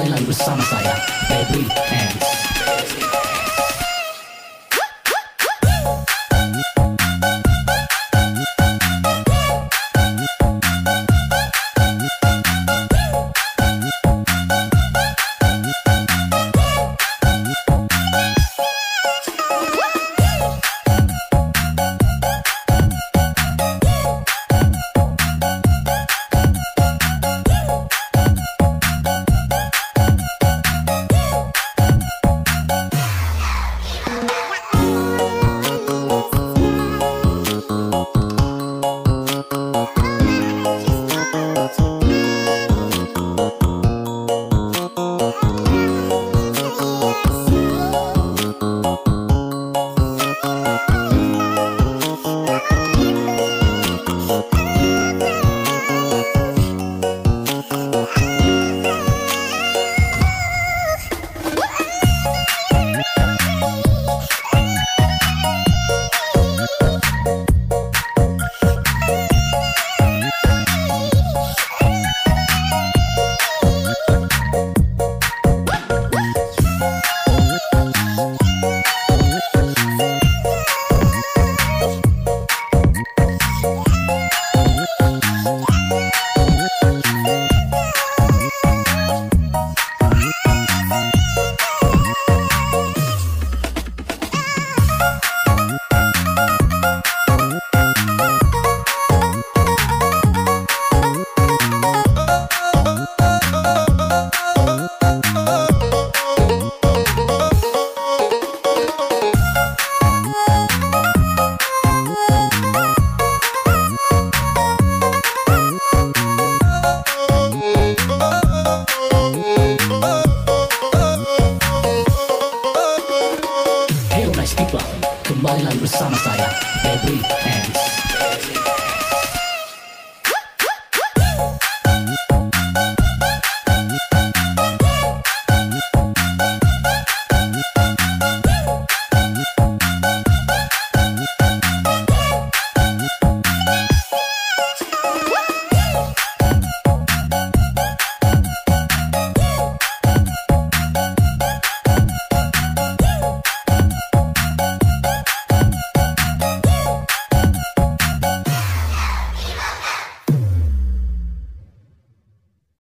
island with samsaya every hand Kembali Kembalilah bersama saya Febri Hands